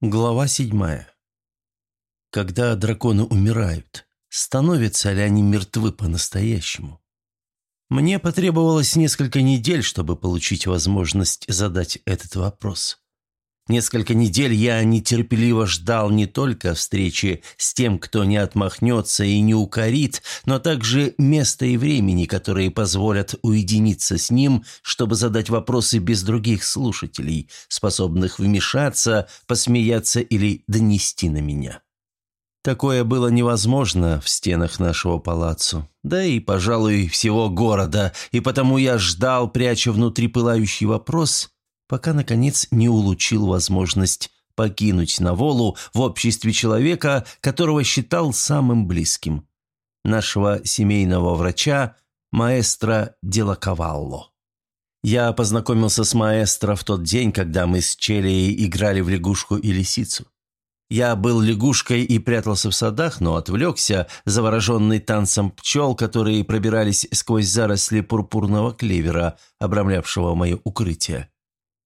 Глава седьмая. Когда драконы умирают, становятся ли они мертвы по-настоящему? Мне потребовалось несколько недель, чтобы получить возможность задать этот вопрос. Несколько недель я нетерпеливо ждал не только встречи с тем, кто не отмахнется и не укорит, но также места и времени, которые позволят уединиться с ним, чтобы задать вопросы без других слушателей, способных вмешаться, посмеяться или донести на меня. Такое было невозможно в стенах нашего палаццо, да и, пожалуй, всего города, и потому я ждал, пряча внутри пылающий вопрос – пока, наконец, не улучил возможность покинуть Наволу в обществе человека, которого считал самым близким, нашего семейного врача, маэстро Делакавалло. Я познакомился с маэстро в тот день, когда мы с Челией играли в лягушку и лисицу. Я был лягушкой и прятался в садах, но отвлекся, завороженный танцем пчел, которые пробирались сквозь заросли пурпурного клевера, обрамлявшего мое укрытие.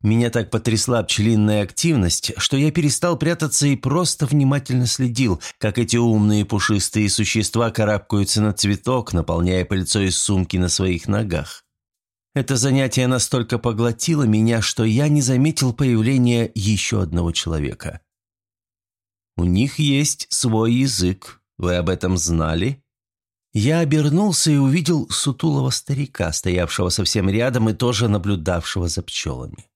Меня так потрясла пчелиная активность, что я перестал прятаться и просто внимательно следил, как эти умные пушистые существа карабкаются на цветок, наполняя пыльцой сумки на своих ногах. Это занятие настолько поглотило меня, что я не заметил появления еще одного человека. «У них есть свой язык. Вы об этом знали?» Я обернулся и увидел сутулого старика, стоявшего совсем рядом и тоже наблюдавшего за пчелами.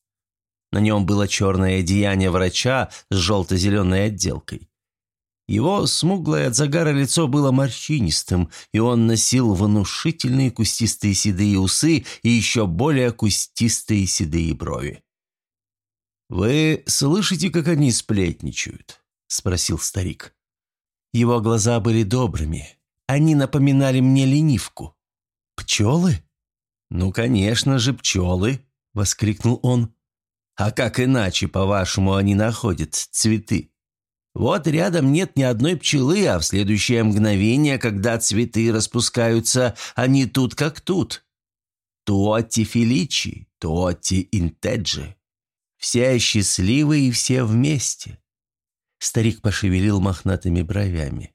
На нем было черное одеяние врача с желто-зеленой отделкой. Его смуглое от загара лицо было морщинистым, и он носил внушительные кустистые седые усы и еще более кустистые седые брови. «Вы слышите, как они сплетничают?» – спросил старик. Его глаза были добрыми. Они напоминали мне ленивку. «Пчелы?» «Ну, конечно же, пчелы!» – воскликнул он. А как иначе, по-вашему, они находят цветы? Вот рядом нет ни одной пчелы, а в следующее мгновение, когда цветы распускаются, они тут как тут. Туотти Феличи, Туотти Интеджи. Все счастливы и все вместе. Старик пошевелил мохнатыми бровями.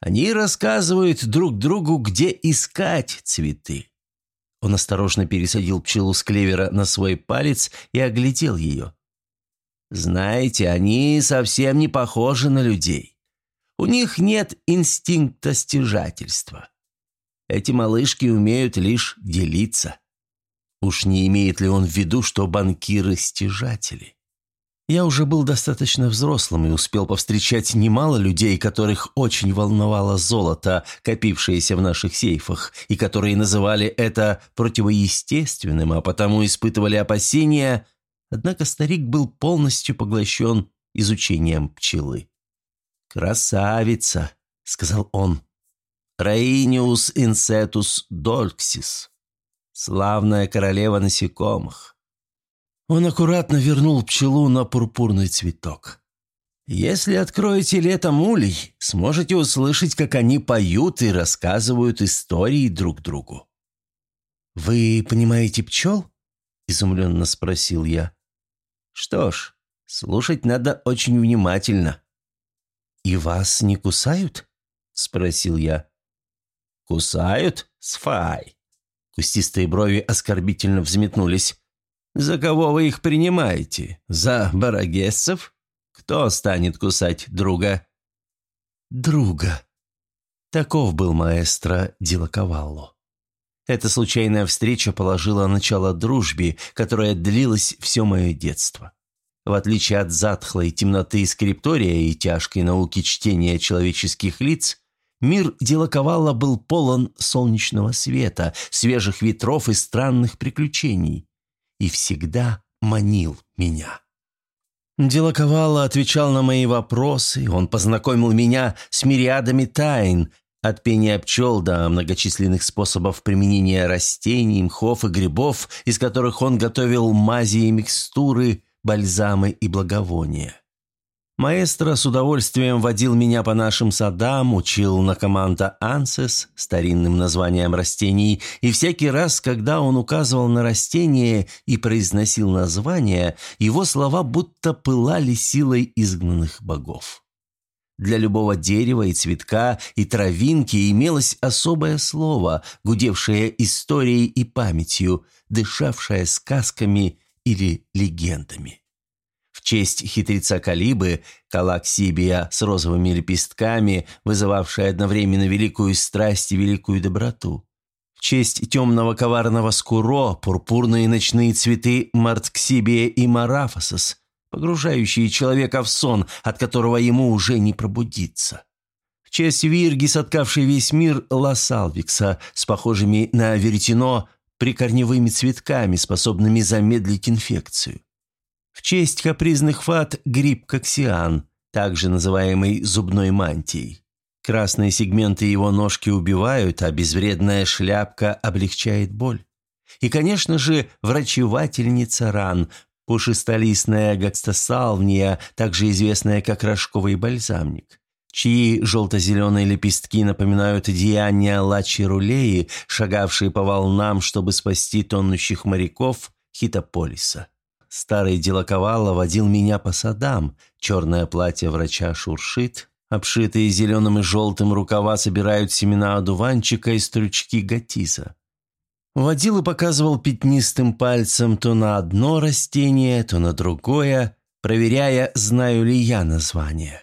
Они рассказывают друг другу, где искать цветы. Он осторожно пересадил пчелу с клевера на свой палец и оглядел ее. «Знаете, они совсем не похожи на людей. У них нет инстинкта стяжательства. Эти малышки умеют лишь делиться. Уж не имеет ли он в виду, что банкиры – стяжатели? Я уже был достаточно взрослым и успел повстречать немало людей, которых очень волновало золото, копившееся в наших сейфах, и которые называли это противоестественным, а потому испытывали опасения, однако старик был полностью поглощен изучением пчелы. «Красавица!» — сказал он. «Раиниус инсетус дольксис. Славная королева насекомых. Он аккуратно вернул пчелу на пурпурный цветок. «Если откроете летом улей, сможете услышать, как они поют и рассказывают истории друг другу». «Вы понимаете пчел?» – изумленно спросил я. «Что ж, слушать надо очень внимательно». «И вас не кусают?» – спросил я. «Кусают? Сфай!» Кустистые брови оскорбительно взметнулись. За кого вы их принимаете? За барагесцев? Кто станет кусать друга?» «Друга». Таков был маэстро Дилаковалло. Эта случайная встреча положила начало дружбе, которая длилась все мое детство. В отличие от затхлой темноты скриптория и тяжкой науки чтения человеческих лиц, мир Дилаковалла был полон солнечного света, свежих ветров и странных приключений и всегда манил меня. Делаковало отвечал на мои вопросы, он познакомил меня с мириадами тайн, от пения пчел до многочисленных способов применения растений, мхов и грибов, из которых он готовил мази и микстуры, бальзамы и благовония. Маэстро с удовольствием водил меня по нашим садам, учил на команда ансес, старинным названием растений, и всякий раз, когда он указывал на растение и произносил название, его слова будто пылали силой изгнанных богов. Для любого дерева и цветка и травинки имелось особое слово, гудевшее историей и памятью, дышавшее сказками или легендами. Честь хитреца Калибы, калаксибия с розовыми лепестками, вызывавшая одновременно великую страсть и великую доброту. В честь темного коварного скуро, пурпурные ночные цветы мартксибия и марафасос, погружающие человека в сон, от которого ему уже не пробудиться. В честь вирги, соткавшей весь мир лосалвикса, с похожими на веретено прикорневыми цветками, способными замедлить инфекцию. В честь капризных фат гриб коксиан, также называемый зубной мантией. Красные сегменты его ножки убивают, а безвредная шляпка облегчает боль. И, конечно же, врачевательница ран, пушистолистная гакстосалвния, также известная как рожковый бальзамник, чьи желто-зеленые лепестки напоминают деяния лачи-рулеи, шагавшие по волнам, чтобы спасти тонущих моряков Хитополиса. Старый Делаковало водил меня по садам, черное платье врача шуршит, обшитые зеленым и желтым рукава собирают семена одуванчика и стручки гатиза. И показывал пятнистым пальцем то на одно растение, то на другое, проверяя, знаю ли я название.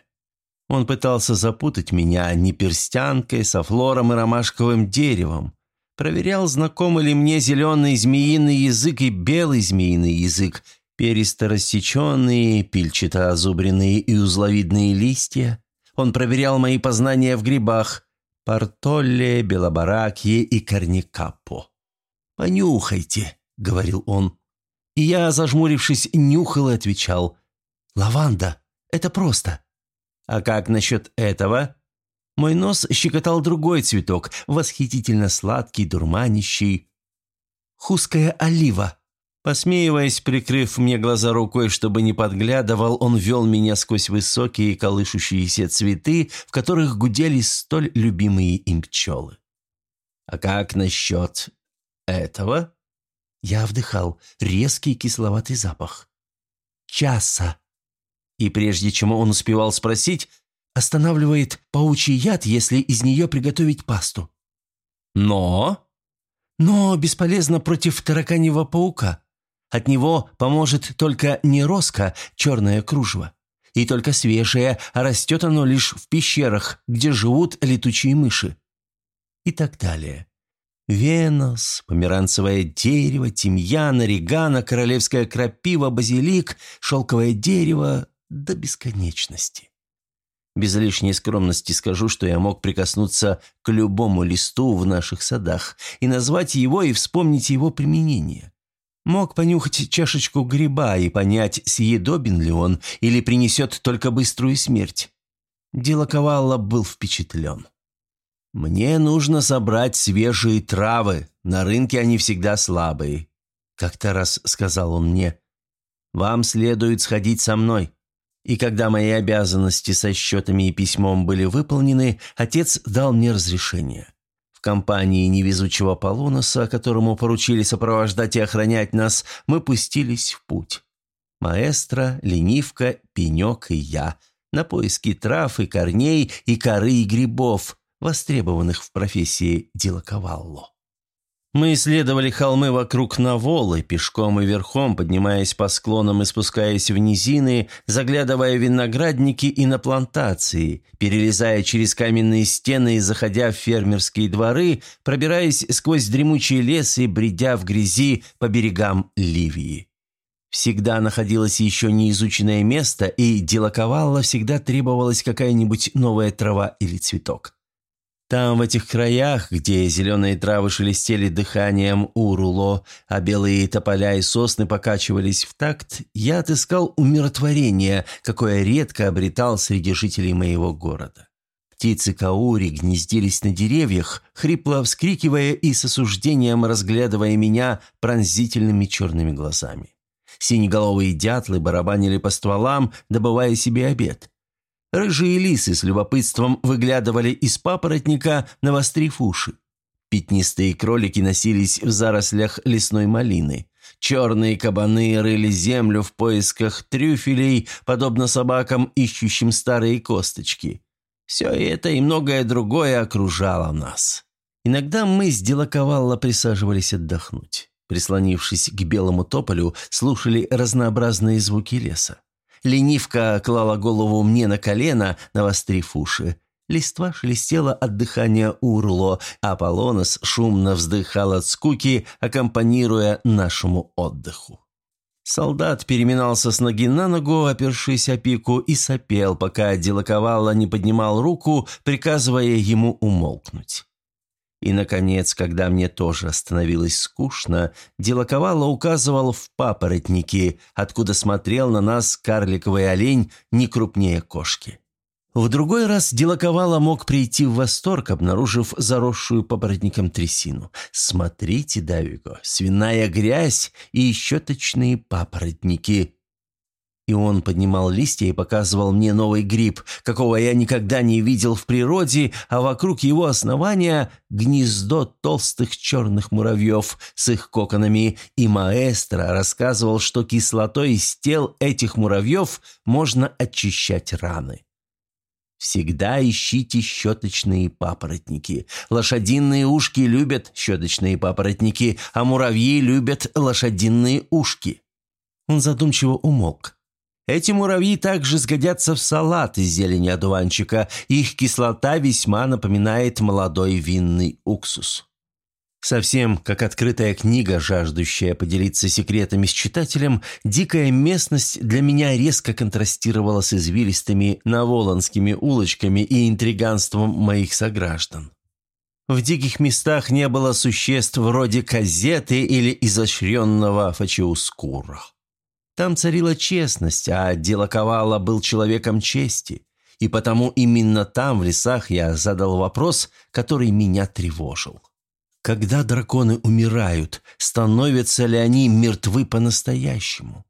Он пытался запутать меня не перстянкой, со и ромашковым деревом. Проверял, знакомы ли мне зеленый змеиный язык и белый змеиный язык, перисто рассеченные, пильчато-озубренные и узловидные листья. Он проверял мои познания в грибах, портолле, белобаракье и корникапо. «Понюхайте», — говорил он. И я, зажмурившись, нюхал и отвечал. «Лаванда. Это просто». «А как насчет этого?» Мой нос щекотал другой цветок, восхитительно сладкий, дурманящий. «Хуская олива». Посмеиваясь, прикрыв мне глаза рукой, чтобы не подглядывал, он вел меня сквозь высокие колышущиеся цветы, в которых гудели столь любимые им пчелы. «А как насчет этого?» Я вдыхал резкий кисловатый запах. «Часа!» И прежде чем он успевал спросить, останавливает паучий яд, если из нее приготовить пасту. «Но?» «Но бесполезно против тараканьего паука. От него поможет только не роска, черное кружево. И только свежее, а растет оно лишь в пещерах, где живут летучие мыши». И так далее. Венос, померанцевое дерево, тимьян, орегано, королевская крапива, базилик, шелковое дерево до бесконечности. Без лишней скромности скажу, что я мог прикоснуться к любому листу в наших садах и назвать его и вспомнить его применение. Мог понюхать чашечку гриба и понять, съедобен ли он или принесет только быструю смерть. Дело Ковалла был впечатлен. «Мне нужно собрать свежие травы, на рынке они всегда слабые», — как-то раз сказал он мне. «Вам следует сходить со мной». И когда мои обязанности со счетами и письмом были выполнены, отец дал мне разрешение. В компании невезучего Полуноса, которому поручили сопровождать и охранять нас, мы пустились в путь. Маэстро, ленивка, пенек и я — на поиски трав и корней, и коры и грибов, востребованных в профессии дилаковалло. Мы исследовали холмы вокруг Наволы, пешком и верхом, поднимаясь по склонам и спускаясь в низины, заглядывая в виноградники и на плантации, перелезая через каменные стены и заходя в фермерские дворы, пробираясь сквозь дремучий лес и бредя в грязи по берегам Ливии. Всегда находилось еще неизученное место, и делаковалла всегда требовалась какая-нибудь новая трава или цветок. Там, в этих краях, где зеленые травы шелестели дыханием уруло, а белые тополя и сосны покачивались в такт, я отыскал умиротворение, какое редко обретал среди жителей моего города. Птицы каури гнездились на деревьях, хрипло вскрикивая и с осуждением разглядывая меня пронзительными черными глазами. Синеголовые дятлы барабанили по стволам, добывая себе обед. Рыжие лисы с любопытством выглядывали из папоротника, навострив уши. Пятнистые кролики носились в зарослях лесной малины. Черные кабаны рыли землю в поисках трюфелей, подобно собакам, ищущим старые косточки. Все это и многое другое окружало нас. Иногда мы с Делаковалла присаживались отдохнуть. Прислонившись к белому тополю, слушали разнообразные звуки леса. Ленивка клала голову мне на колено, навострив уши. Листва шелестела от дыхания урло, а Полонос шумно вздыхал от скуки, аккомпанируя нашему отдыху. Солдат переминался с ноги на ногу, опершись о пику, и сопел, пока Делаковала не поднимал руку, приказывая ему умолкнуть. И, наконец, когда мне тоже становилось скучно, Делаковала указывал в папоротники, откуда смотрел на нас карликовый олень не крупнее кошки. В другой раз Делаковала мог прийти в восторг, обнаружив заросшую папоротником трясину. «Смотрите, Давиго, свиная грязь и щеточные папоротники. И он поднимал листья и показывал мне новый гриб, какого я никогда не видел в природе, а вокруг его основания гнездо толстых черных муравьев с их коконами, и маэстро рассказывал, что кислотой из тел этих муравьев можно очищать раны. Всегда ищите щеточные папоротники. Лошадиные ушки любят щеточные папоротники, а муравьи любят лошадиные ушки. Он задумчиво умолк. Эти муравьи также сгодятся в салат из зелени одуванчика. Их кислота весьма напоминает молодой винный уксус. Совсем как открытая книга, жаждущая поделиться секретами с читателем, дикая местность для меня резко контрастировала с извилистыми наволонскими улочками и интриганством моих сограждан. В диких местах не было существ вроде казеты или изощренного фачиускура. Там царила честность, а Делаковала был человеком чести. И потому именно там, в лесах, я задал вопрос, который меня тревожил. Когда драконы умирают, становятся ли они мертвы по-настоящему?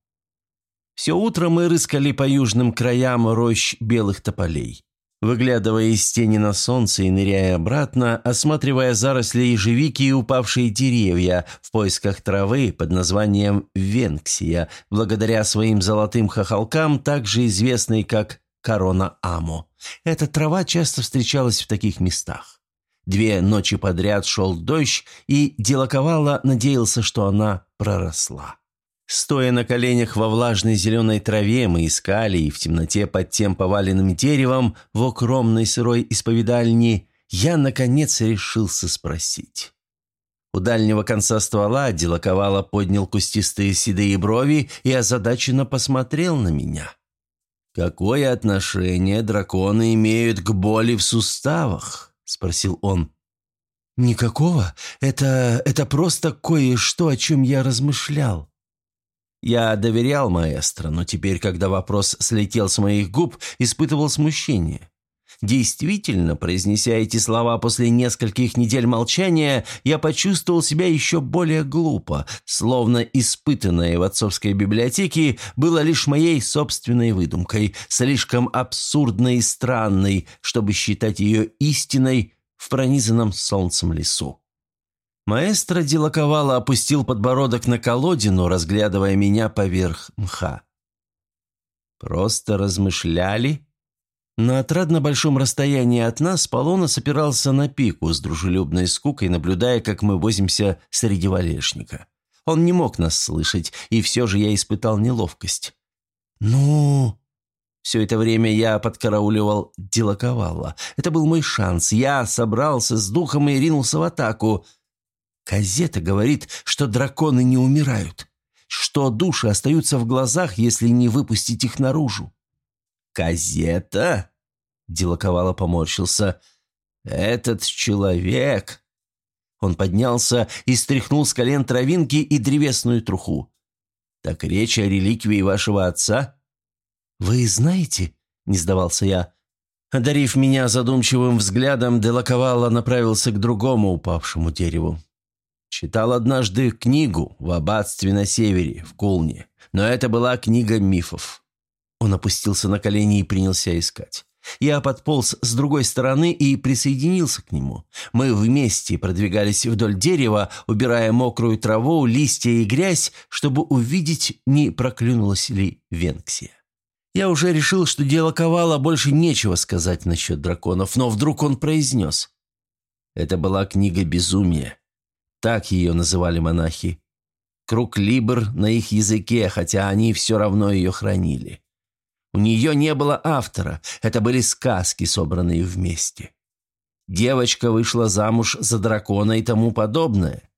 Все утро мы рыскали по южным краям рощ белых тополей. Выглядывая из тени на солнце и ныряя обратно, осматривая заросли ежевики и упавшие деревья в поисках травы под названием венксия, благодаря своим золотым хохолкам, также известной как корона амо. Эта трава часто встречалась в таких местах. Две ночи подряд шел дождь, и Делаковала надеялся, что она проросла. Стоя на коленях во влажной зеленой траве, мы искали, и в темноте под тем поваленным деревом в укромной сырой исповедальни я, наконец, решился спросить. У дальнего конца ствола Делаковала поднял кустистые седые брови и озадаченно посмотрел на меня. «Какое отношение драконы имеют к боли в суставах?» – спросил он. «Никакого. Это... это просто кое-что, о чем я размышлял». Я доверял маэстро, но теперь, когда вопрос слетел с моих губ, испытывал смущение. Действительно, произнеся эти слова после нескольких недель молчания, я почувствовал себя еще более глупо, словно испытанное в отцовской библиотеке было лишь моей собственной выдумкой, слишком абсурдной и странной, чтобы считать ее истиной в пронизанном солнцем лесу. Маэстро Дилаковала опустил подбородок на колодину, разглядывая меня поверх мха. «Просто размышляли?» На отрадно большом расстоянии от нас Полонос опирался на пику с дружелюбной скукой, наблюдая, как мы возимся среди валежника. Он не мог нас слышать, и все же я испытал неловкость. «Ну...» Все это время я подкарауливал Дилаковала. Это был мой шанс. Я собрался с духом и ринулся в атаку. Казета говорит, что драконы не умирают, что души остаются в глазах, если не выпустить их наружу. «Казета?» – Делаковало поморщился. «Этот человек...» Он поднялся и стряхнул с колен травинки и древесную труху. «Так речь о реликвии вашего отца?» «Вы знаете?» – не сдавался я. Одарив меня задумчивым взглядом, Делаковало направился к другому упавшему дереву. Читал однажды книгу в аббатстве на севере, в Кулне, но это была книга мифов. Он опустился на колени и принялся искать. Я подполз с другой стороны и присоединился к нему. Мы вместе продвигались вдоль дерева, убирая мокрую траву, листья и грязь, чтобы увидеть, не проклюнулась ли Венксия. Я уже решил, что дело Ковала больше нечего сказать насчет драконов, но вдруг он произнес. Это была книга безумия. Так ее называли монахи. Круг Либр на их языке, хотя они все равно ее хранили. У нее не было автора, это были сказки, собранные вместе. Девочка вышла замуж за дракона и тому подобное.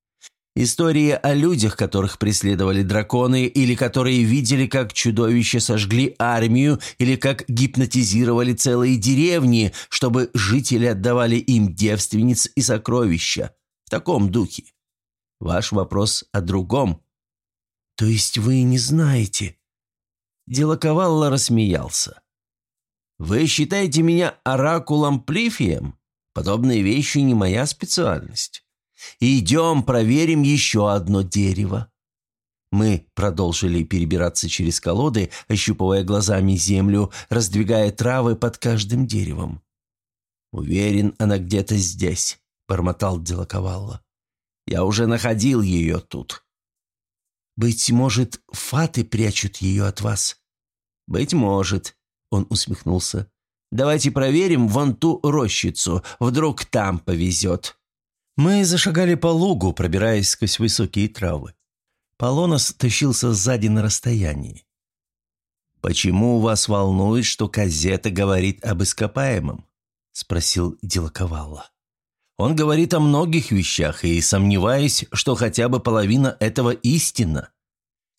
Истории о людях, которых преследовали драконы, или которые видели, как чудовища сожгли армию, или как гипнотизировали целые деревни, чтобы жители отдавали им девственниц и сокровища. В таком духе. Ваш вопрос о другом. «То есть вы не знаете?» Делаковалла рассмеялся. «Вы считаете меня оракулом Плифием? Подобные вещи не моя специальность. Идем проверим еще одно дерево». Мы продолжили перебираться через колоды, ощупывая глазами землю, раздвигая травы под каждым деревом. «Уверен, она где-то здесь», — бормотал Делаковалла. «Я уже находил ее тут». «Быть может, фаты прячут ее от вас?» «Быть может», — он усмехнулся. «Давайте проверим вон ту рощицу. Вдруг там повезет». Мы зашагали по лугу, пробираясь сквозь высокие травы. Полонос тащился сзади на расстоянии. «Почему вас волнует, что газета говорит об ископаемом?» — спросил Дилаковалла. «Он говорит о многих вещах, и сомневаюсь, что хотя бы половина этого истинна.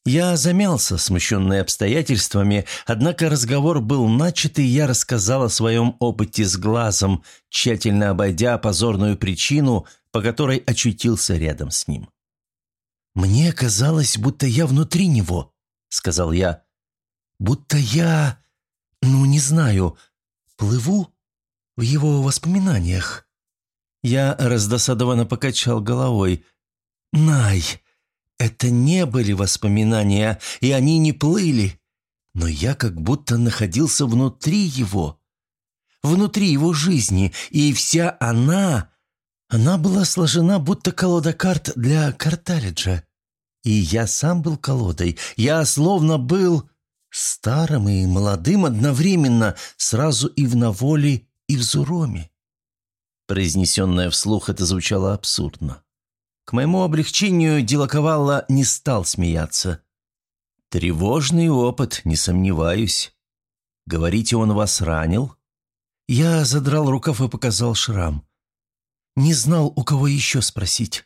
Я замялся, смущенный обстоятельствами, однако разговор был начат, и я рассказал о своем опыте с глазом, тщательно обойдя позорную причину, по которой очутился рядом с ним. «Мне казалось, будто я внутри него», — сказал я. «Будто я, ну, не знаю, плыву в его воспоминаниях». Я раздосадованно покачал головой. «Най, это не были воспоминания, и они не плыли. Но я как будто находился внутри его. Внутри его жизни, и вся она... Она была сложена, будто колода карт для карталиджа. И я сам был колодой. Я словно был старым и молодым одновременно, сразу и в Наволе, и в Зуроме. Произнесенное вслух это звучало абсурдно. К моему облегчению Дилаковалла не стал смеяться. «Тревожный опыт, не сомневаюсь. Говорите, он вас ранил?» Я задрал рукав и показал шрам. Не знал, у кого еще спросить.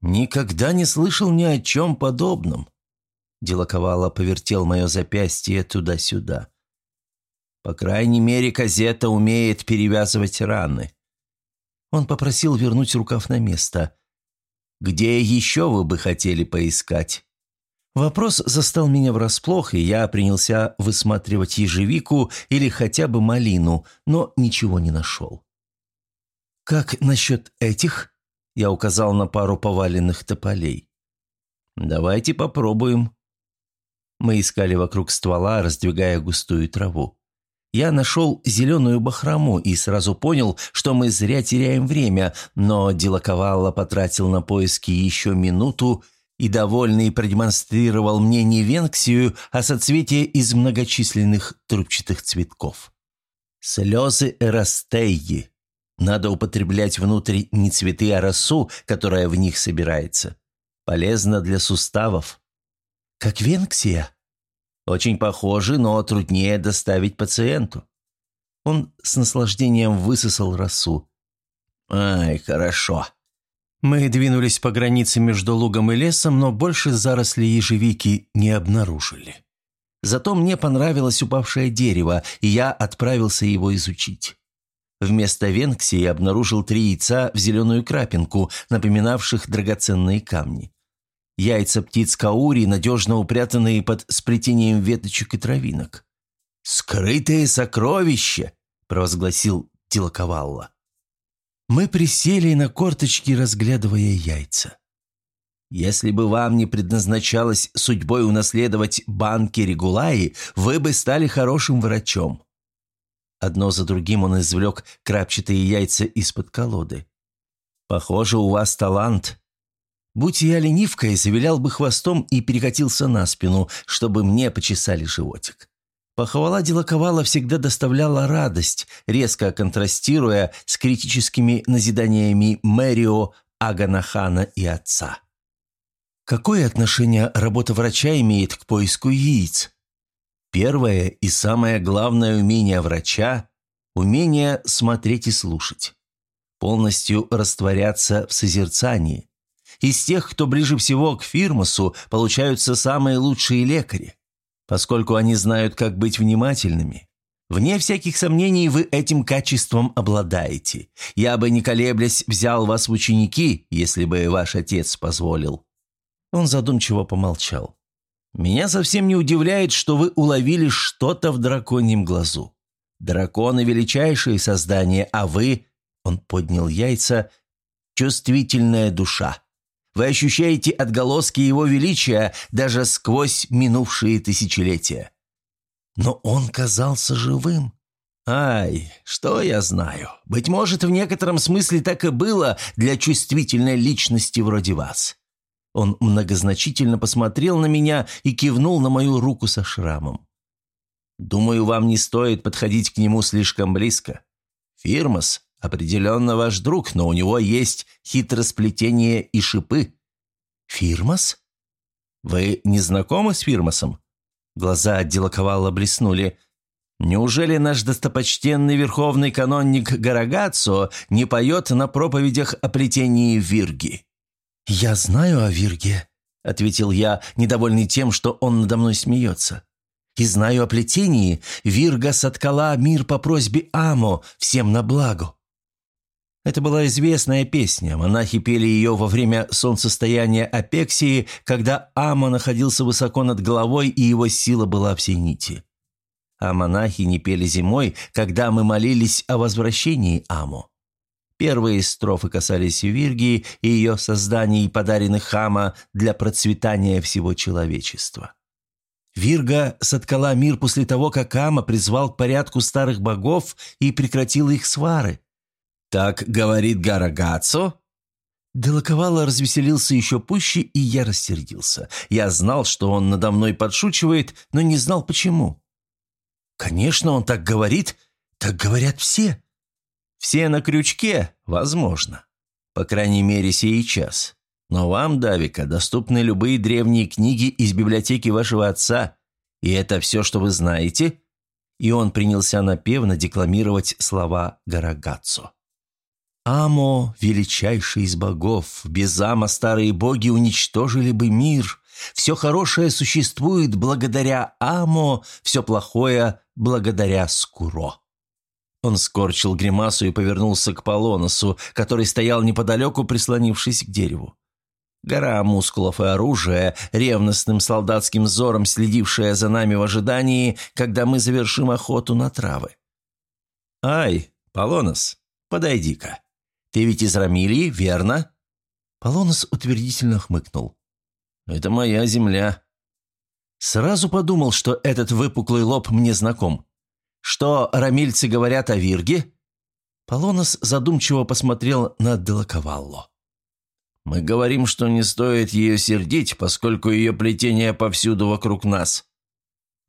«Никогда не слышал ни о чем подобном». Дилаковала повертел мое запястье туда-сюда. «По крайней мере, газета умеет перевязывать раны». Он попросил вернуть рукав на место. Где еще вы бы хотели поискать?» Вопрос застал меня врасплох, и я принялся высматривать ежевику или хотя бы малину, но ничего не нашел. «Как насчет этих?» – я указал на пару поваленных тополей. «Давайте попробуем». Мы искали вокруг ствола, раздвигая густую траву. Я нашел зеленую бахрому и сразу понял, что мы зря теряем время, но Дилаковалла потратил на поиски еще минуту и, довольный, продемонстрировал мне не венксию, а соцветие из многочисленных трубчатых цветков. Слезы эрастейи. Надо употреблять внутрь не цветы, а росу, которая в них собирается. Полезно для суставов. «Как венксия?» Очень похожи, но труднее доставить пациенту. Он с наслаждением высосал росу. «Ай, хорошо». Мы двинулись по границе между лугом и лесом, но больше зарослей ежевики не обнаружили. Зато мне понравилось упавшее дерево, и я отправился его изучить. Вместо венкси я обнаружил три яйца в зеленую крапинку, напоминавших драгоценные камни. Яйца птиц каури, надежно упрятанные под сплетением веточек и травинок. «Скрытое сокровище!» – провозгласил Тилаковалла. Мы присели на корточки, разглядывая яйца. Если бы вам не предназначалось судьбой унаследовать банки Регулаи, вы бы стали хорошим врачом». Одно за другим он извлек крапчатые яйца из-под колоды. «Похоже, у вас талант. Будь я ленивкой, завилял бы хвостом и перекатился на спину, чтобы мне почесали животик». Похвала Делаковала всегда доставляла радость, резко контрастируя с критическими назиданиями Мэрио, Аганахана и отца. Какое отношение работа врача имеет к поиску яиц? Первое и самое главное умение врача – умение смотреть и слушать. Полностью растворяться в созерцании. Из тех, кто ближе всего к фирмасу, получаются самые лучшие лекари, поскольку они знают, как быть внимательными. Вне всяких сомнений вы этим качеством обладаете. Я бы, не колеблясь, взял вас в ученики, если бы ваш отец позволил. Он задумчиво помолчал. «Меня совсем не удивляет, что вы уловили что-то в драконьем глазу. Драконы – величайшие создания, а вы...» – он поднял яйца – «чувствительная душа. Вы ощущаете отголоски его величия даже сквозь минувшие тысячелетия». Но он казался живым. «Ай, что я знаю. Быть может, в некотором смысле так и было для чувствительной личности вроде вас. Он многозначительно посмотрел на меня и кивнул на мою руку со шрамом. «Думаю, вам не стоит подходить к нему слишком близко. Фирмас определенно ваш друг, но у него есть хитросплетение и шипы». «Фирмас? Вы не знакомы с Фирмасом?» Глаза отделоковала блеснули. «Неужели наш достопочтенный верховный канонник Гарагацо не поет на проповедях о плетении Вирги?» «Я знаю о Вирге», — ответил я, недовольный тем, что он надо мной смеется. «И знаю о плетении. Вирга соткала мир по просьбе Амо, всем на благо». Это была известная песня. Монахи пели ее во время солнцестояния Апексии, когда Амо находился высоко над головой, и его сила была в нити. А монахи не пели зимой, когда мы молились о возвращении Амо. Первые строфы касались Виргии и ее созданий, подаренных Хама для процветания всего человечества. Вирга соткала мир после того, как Ама призвал к порядку старых богов и прекратил их свары. «Так говорит Гарагацо?» Делаковало развеселился еще пуще, и я рассердился. Я знал, что он надо мной подшучивает, но не знал почему. «Конечно, он так говорит. Так говорят все. Все на крючке? Возможно. По крайней мере, сейчас. Но вам, Давика, доступны любые древние книги из библиотеки вашего отца. И это все, что вы знаете?» И он принялся напевно декламировать слова Гарагаццо. «Амо, величайший из богов, без Ама старые боги уничтожили бы мир. Все хорошее существует благодаря Амо, все плохое благодаря Скуро». Он скорчил гримасу и повернулся к Полоносу, который стоял неподалеку, прислонившись к дереву. Гора мускулов и оружия, ревностным солдатским взором следившая за нами в ожидании, когда мы завершим охоту на травы. «Ай, Полонос, подойди-ка. Ты ведь из Рамилии, верно?» Полонос утвердительно хмыкнул. «Это моя земля». Сразу подумал, что этот выпуклый лоб мне знаком. Что рамильцы говорят о Вирге?» Полонос задумчиво посмотрел на Делаковалло. «Мы говорим, что не стоит ее сердить, поскольку ее плетение повсюду вокруг нас».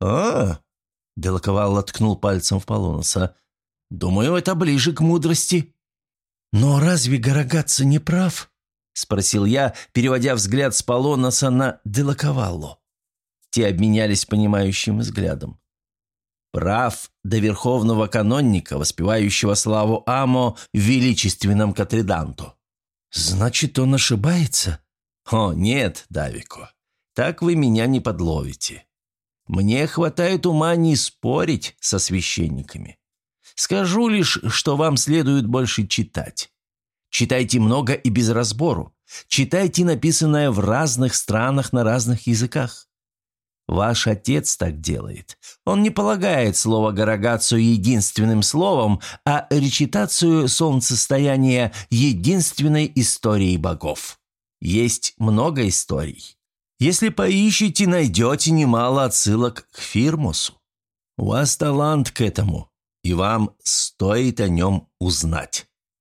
«А?» – Делаковалло ткнул пальцем в Полоноса. «Думаю, это ближе к мудрости». «Но разве Гарагатца не прав?» – спросил я, переводя взгляд с Полоноса на Делаковалло. Те обменялись понимающим взглядом. Прав до верховного канонника, воспевающего славу Амо в величественном Катриданту. Значит, он ошибается? О, нет, Давико, так вы меня не подловите. Мне хватает ума не спорить со священниками. Скажу лишь, что вам следует больше читать. Читайте много и без разбору. Читайте написанное в разных странах на разных языках. Ваш отец так делает. Он не полагает слово «гарагацию» единственным словом, а речитацию солнцестояния единственной историей богов. Есть много историй. Если поищете, найдете немало отсылок к Фирмусу. У вас талант к этому, и вам стоит о нем узнать.